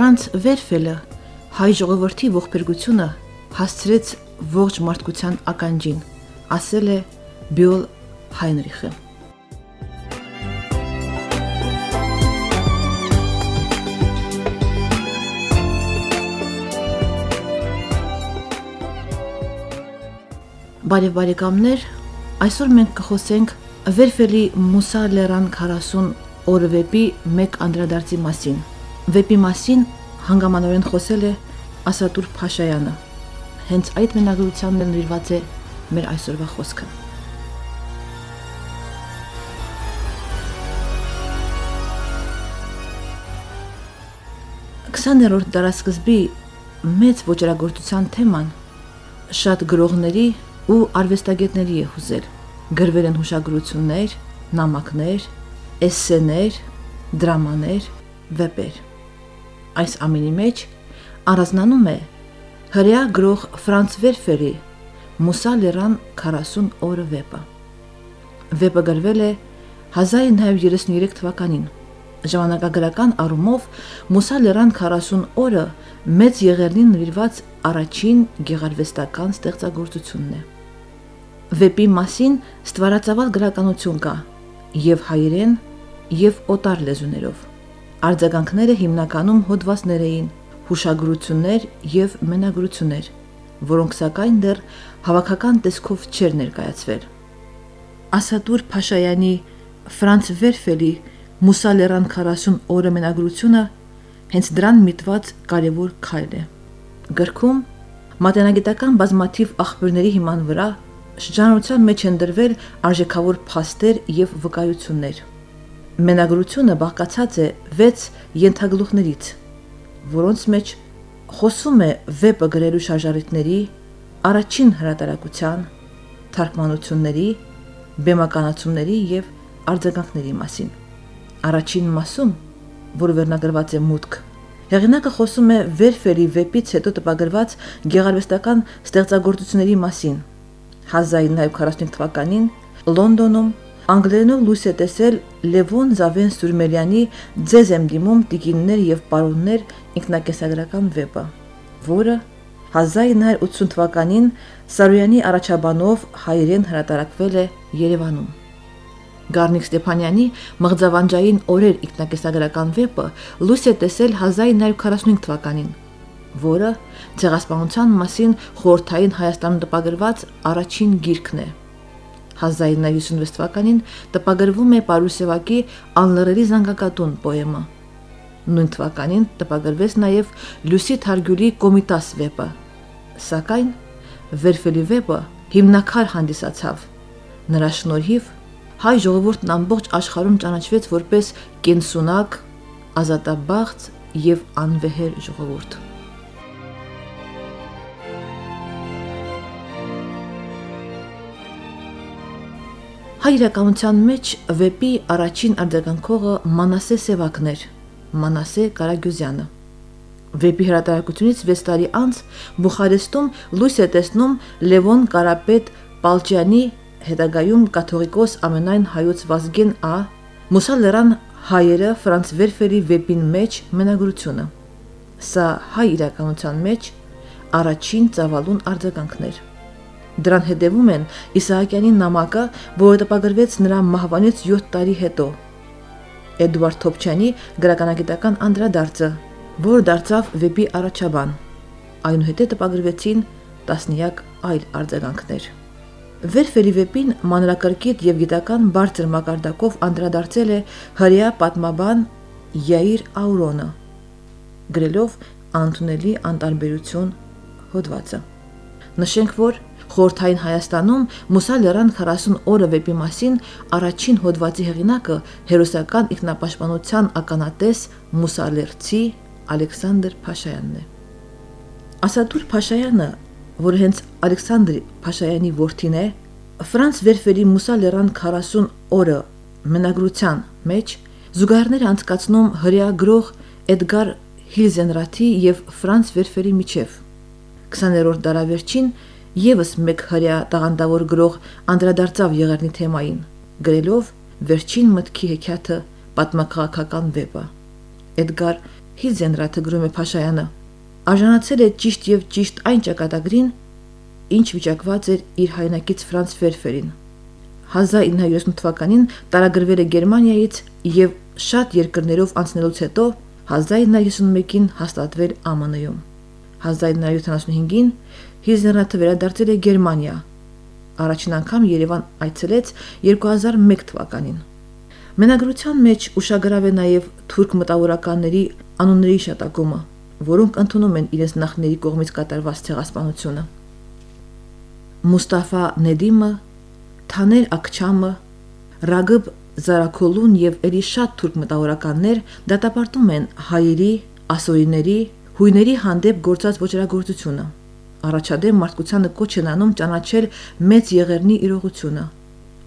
Ֆրանց Վերֆելը հայ ժողովրդի ողբերգությունը հասցրեց ողջ մարդկության ականջին, ասել է Բյուլ Հայնրիխը։ Բարև բարեկամներ, այսօր մենք կխոսենք Վերֆելի Մուսա Լերան 40 օրը վեպի մեկ անդրադարձի մասին։ Վեպի մասին հանգամանորեն խոսել է Ասատուր Փաշայանը։ Հենց այդ մենագրությանն նվիրված է մեր այսօրվա խոսքը։ Քսաներորդ դարաշրջանի մեծ ոչրագործության թեման շատ գրողների ու արվեստագետների է հուզել։ Գրվել են հուշագրություններ, նամակներ, էսսեներ, դրամաներ, վեպեր։ Այս ամենի մեջ առանձնանում է հրեա գրող Ֆրանց Վերֆերի Մուսա Լերան 40 օրը վեպը։ Վեպը գրվել է 1933 թվականին։ Ժամանակագրական առումով Մուսա Լերան 40 օրը մեծ եղերնին նվիրված առաջին գեղարվեստական ստեղծագործությունն է։ Վեպի մասին ստվարածավալ գրականություն կա, եւ հայերեն, եւ օտար լեզուներով։ Արձագանքները հիմնականում հոդվածներ էին, հուշագրություններ եւ մենագրություններ, որոնք սակայն դեռ հավաքական տեսքով չեր ներկայացվել։ Ասատուր Փաշայանի Ֆրանց Վերֆելի Մուսալերան 40 օրը մենագրությունը հենց դրան միտված կարևոր քայլ է։ Գրքում մատենագիտական բազմաթիվ աղբյուրների հիման վրա շրջանառության մեջ են դրվել արժեքավոր փաստեր եւ վկայություններ։ Մենագրությունը բաղկացած է 6 ենթագլուխներից, որոնց մեջ խոսում է վեպը գրելու շարժարիտների, առաջին հրատարակության, թարգմանությունների, բեմականացումների եւ արձագանքների մասին։ Առաջին մասում, որը վերնագրված է մուտք, հեղինակը խոսում է Վերֆերի վեպից հետո տպագրված գեղարվեստական ստեղծագործությունների մասին։ 1945 թվականին Լոնդոնում Անգլերենով լույս է տեսել Լևոն Զավեն Սուրմելյանի «Ձեզ եմ դիմում տիկիններ եւ պարոններ» ինքնակեսագրական վեպը, որը 1980 թվականին Սարոյանի առաջաբանով հայերեն հրատարակվել է Երևանում։ Գառնիկ Ստեփանյանի Մղձավանջային օրեր ինքնակեսագրական վեպը լույս է տեսել 1945 թվականին, որը ցեղասպանության մասին խորթային Հայաստանում տպագրված առաջին գիրքն է։ 1956 թվականին տպագրվում է Պարուսևակի Անլռելի զանգակատուն պոեմը։ Նույն թվականին տպագրվեց նաև Լուսի Թարգյուլի Կոմիտաս վեպը։ Սակայն Վերֆելի վեպը հիմնակար հանդիսացավ։ Նրա շնորհիվ հայ ժողովուրդն ամբողջ աշխարհում ճանաչվեց որպես կենսունակ, ազատաբախտ եւ անվեհեր ժողովուրդ։ Հայ իրականության մեջ վեպի առաջին արձագանքողը Մանասե Սևակներ, Մանասե Կարագյուզյանը։ Վեպի հրատարակությունից 6 տարի անց Բուխարեստում լույս է տեսնում Լևոն Կարապետ Պալճյանի հետագայում կաթողիկոս ամենայն հայոց Վազգեն Ա Մուսա Լերան հայերը Ֆրանց Վերֆերի վեպին մեջ մենագրությունը։ Սա հայ իրականության մեջ առաջին ծավալուն արձագանքներ։ Դրան հետևում են Իսահակյանի նամակը, որը տպագրվեց նրա մահվանից 7 տարի հետո։ Էդվարդ Թոփչյանի գրականագիտական անդրադարձը, որը դարձավ վեպի առաջաբան։ Այնուհետև տպագրվեցին տասնյակ այլ արձագանքներ։ Վերֆելի վեպին մանրակրկիտ եւ գիտական բարձր մակարդակով անդրադարձել է հрья պատմաբան Յայիր Աուրոնը, գրելով անտունելի անտարբերություն հոդվածը։ Նշենք, որ Խորթային Հայաստանում Մուսա Լեռան 40 օրը վեպի մասին առաջին հոդվածի հեղինակը հերոսական ինքնապաշտպանության ականատես Մուսա Լերցի Ալեքսանդր Փաշայանն է։ Ասադուր Փաշայանը, որ հենց Ալեքսանդր Փաշայանի որդին է, Ֆրանց Վերֆերի Մուսա Լեռան 40 օրը մենագրության մեջ զուգահեռներ անցկացնում հրեա գրող Էդգար Հիլզենրաթի եւ Ֆրանց Վերֆերի միջև 20-րդ դարավերջին Եվս մեկ հрья տաղանդավոր գրող անդրադարձավ եղերնի թեմային, գրելով վերջին մտքի հեքիաթը պատմակղական վեպը։ Էդգար Հիզենրաթը գրում է Փաշայանը։ Արժանացել է ճիշտ եւ ճիշտ այն ճակատագրին, ինչ վիճակված էր իր հայրենակից Ֆրանց Վերֆերին։ 1970 թվականին տարագրվել է Գերմանիայից եւ շատ երկրներով անցնելուց հետո 1951-ին հաստատվել ԱՄՆ-ում։ 1975-ին Հիզերնաթը վերադարձել է Գերմանիա։ Առաջին անգամ Երևան այցելեց 2001 թվականին։ Մենագրության մեջ ուշագրավ է նաև թուրք մտավորականների անունների շատակումը, որոնք ընդունում են իրենց նախների կողմից կատարված ցեղասպանությունը։ Մուստաֆա Նեդիմը, Թաներ Ակչամը, Ռագıb Զարաքոլուն եւ երի շատ թուրք մտավորականներ դատապարտում են հայերի, ասորիների, հույների հանդեպ գործած ոչրագործությունը։ Առաջադեմ մարդկությանը կոչ են անում ճանաչել մեծ եղերնի իրողությունը։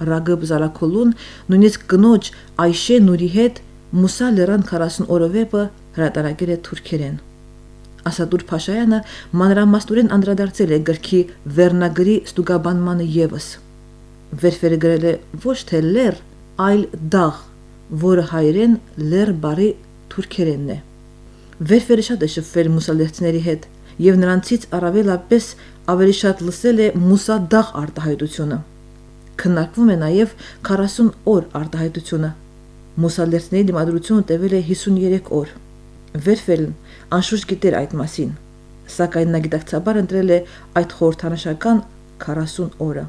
Ռագıb Զարաքոլուն նույնիսկ կնոջ Այշե Նուրի հետ Մուսա լեռան 40 օրովեպը հրատարակել է թուրքերեն։ Ասադուր Փաշայանը մանրամասնորեն անդրադարձել է գրքի վերնագրի ստուգաբանմանը եւս։ Վերֆերը գրել է ոչ թե լեր, այլ դաղ, որը հայերեն լեր բարի թուրքերենն է։ Վերֆերը շատ է շփվել մուսալերցիների հետ եւ նրանցից առավելապես ավելի շատ լսել է մուսա դաղ արտահայտությունը։ Քննարկվում է նաեւ 40 օր արտահայտությունը։ Մուսալերցիների դիմադրությունը տևել է 53 օր։ Վերֆելն անշուշտ գիտեր այդ մասին, սակայն նա գիտակցաբար ընտրել է այդ խորհրդանշական 40 օրը։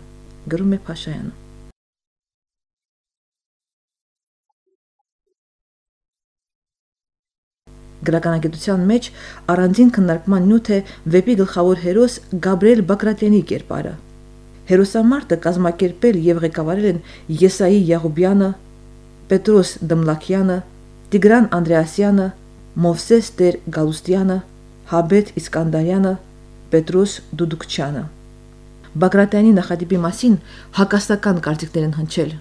Գրում է Փաշայանը։ Գրականագիտության մեջ առանձին քննարկման նյութ է վեպի գլխավոր հերոս Գաբրիել Բակրատյանի կերպարը։ Հերոսամարտը կազմակերպել եւ ղեկավարել են Եսայի Յաղուբյանը, Պետրոս Դմլակյանը, Տիգրան Անդրեասյանը, Մովսես Տեր Գալուստյանը, Հաբետ Իսկանդարյանը, Պետրոս Դուդուկչյանը։ Բակրատյանի նախադիպի մասին հակասական կարծիքներ են հնչել։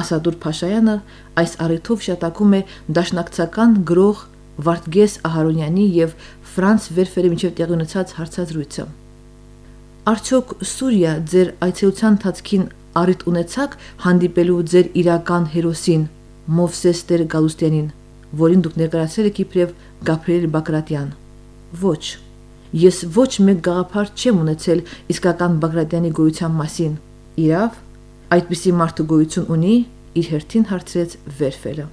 Ասադուր Փաշայանը այս առիթով շատակում է դաշնակցական գրող Վարդգես Ահարոնյանի եւ Ֆրանց Վերֆերի միջև տեղի ունեցած հարցազրույցը։ Արդյոք Սուրիա ձեր այցելության ընթացքին առիթ ունեցաք հանդիպելու ձեր իրական հերոսին Մովսես Տեր Գալուստյանին, որին դուք ներկայացրել եք իբրև Գաբրիել Բակրատյան։ Ոչ։ Ես ոչ մեկ գաղափար չեմ ունեցել իսկական Բակրատյանի գոյության մասին։ Իրավ, այդպիսի մարդու գոյություն ունի, իր հերթին հարցրեց Վերֆելը։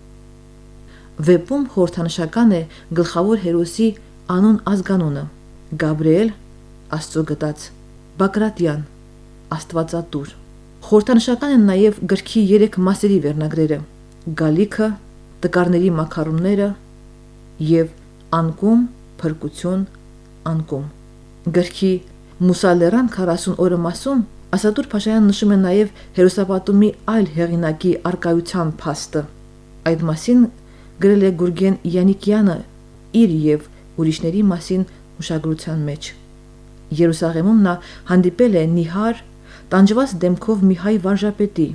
Վեպում խորհրդանշական է գլխավոր հերոսի անուն ազգանունը՝ Գաբրիել Աստծո գտած, Բակրատյան Աստվածատուր։ Խորհրդանշական են նաև գրքի 3 մասերի վերնագրերը՝ Գալիքը, Տկարների մակարոնները եւ Անկում, Փրկություն, Անկում։ Գրքի Մուսալերան 40 օրը մասում Ասատուր Փաշայան նշում է նաև հերոսապատումի այլ հեղինակի արկայության փաստը։ Այդ մասին գրել է Գուրգեն Յանիկյանը իր եւ ուրիշների մասին ուշագրության մեջ։ Երուսաղեմում նա հանդիպել է Նիհար տանջված դեմքով մի հայ վարժապետի,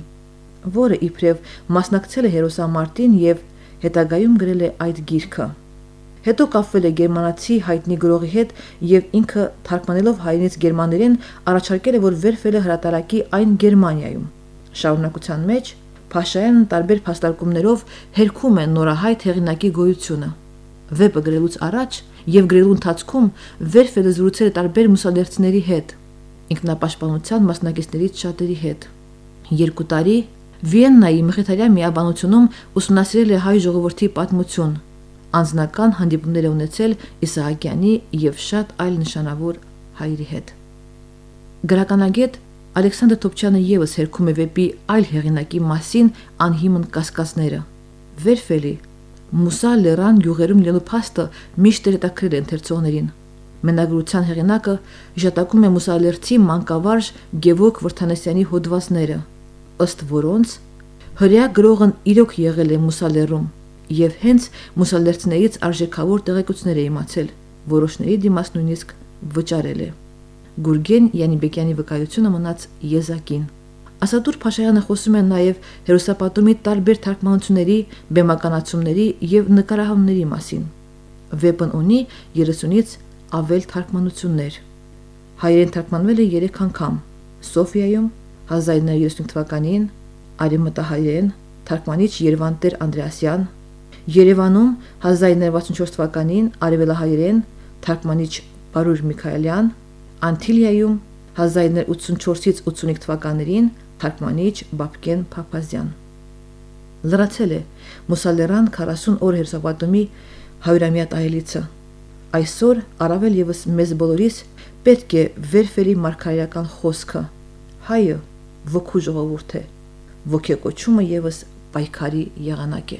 որը իբրև մասնակցել է հերոսամարտին եւ հետագայում գրել է այդ գիրքը։ Հետո կապվել է գերմանացի հայտնի գրողի հետ եւ ինքը թարգմանելով հայերենից գերմաներեն առաջարկել է, որ վերֆելը հրատարակի այն Գերմանիայում։ Շարունակության մեջ Փաշայանն տարբեր փաստարկումներով հերքում է նորահայտ հեղինակի գոյությունը։ Վեպը գրելուց առաջ եւ գրելու ընթացքում Վերֆելը զրուցել է տարբեր մուսալերցիների հետ, ինքնապաշտպանության մասնակիցներից շատերի հետ։ Երկու տարի Վիեննայի Մխիթարյան միաբանությունում ուսումնասիրել է հայ ժողովրդի պատմություն, անձնական հանդիպումներ է ունեցել Իսահակյանի եւ շատ այլ նշանավոր հայերի հետ։ Գրականագետ Ալեքսանդր Թոփչյանը եւս հերքում է վեպի այլ հեղինակի մասին անհիմն կասկածները։ Վերֆելի Մուսա Լերան գյուղերում լինելու փաստը միշտ հետաքրել է ընթերցողներին։ Մենագրության հեղինակը ժատակում է Մուսա Լերցի մանկավարժ Գևորգ Վրթանեսյանի հոդվածները, ըստ որոնց հрья գրողն իրոք եղել է Մուսա Լերում եւ հենց Մուսա Լերցներից արժեքավոր տեղեկություններ է իմացել, որոշների դիմաց նույնիսկ վճարել է։ Գուրգեն Յանիբեկյանի վկայությունը մնաց եզակին։ Ասատուր Փաշայանը խոսում է նաև հերոսապատումի տարբեր թարգմանությունների, բեմականացումների եւ նկարահանումների մասին։ Վեպն ունի 30-ից ավել թարգմանություններ։ Հայերեն թարգմանվել է 3 անգամ՝ Սոֆիայում 1935 թվականին, Արեմտահայերեն, թարգմանիչ Երվանտեր Անդրեասյան, Երևանում 1964 թվականին արևելահայերեն թարգմանիչ Բարուր Միքայելյան, Անտիլիայում 1984-ից 85 թվականներին թարգմանիչ Բաբկեն Փափազյան։ Լրացել է Մուսալերան 40 օր հերոսապատումի 100-ամյա տարելիցը։ Այսօր առավել եւս մեզ բոլորիս պետք է վերֆերի մարգարեական խոսքը. հայը ոգու ժողովուրդ է, ոգեկոչումը եւս պայքարի եղանակ է։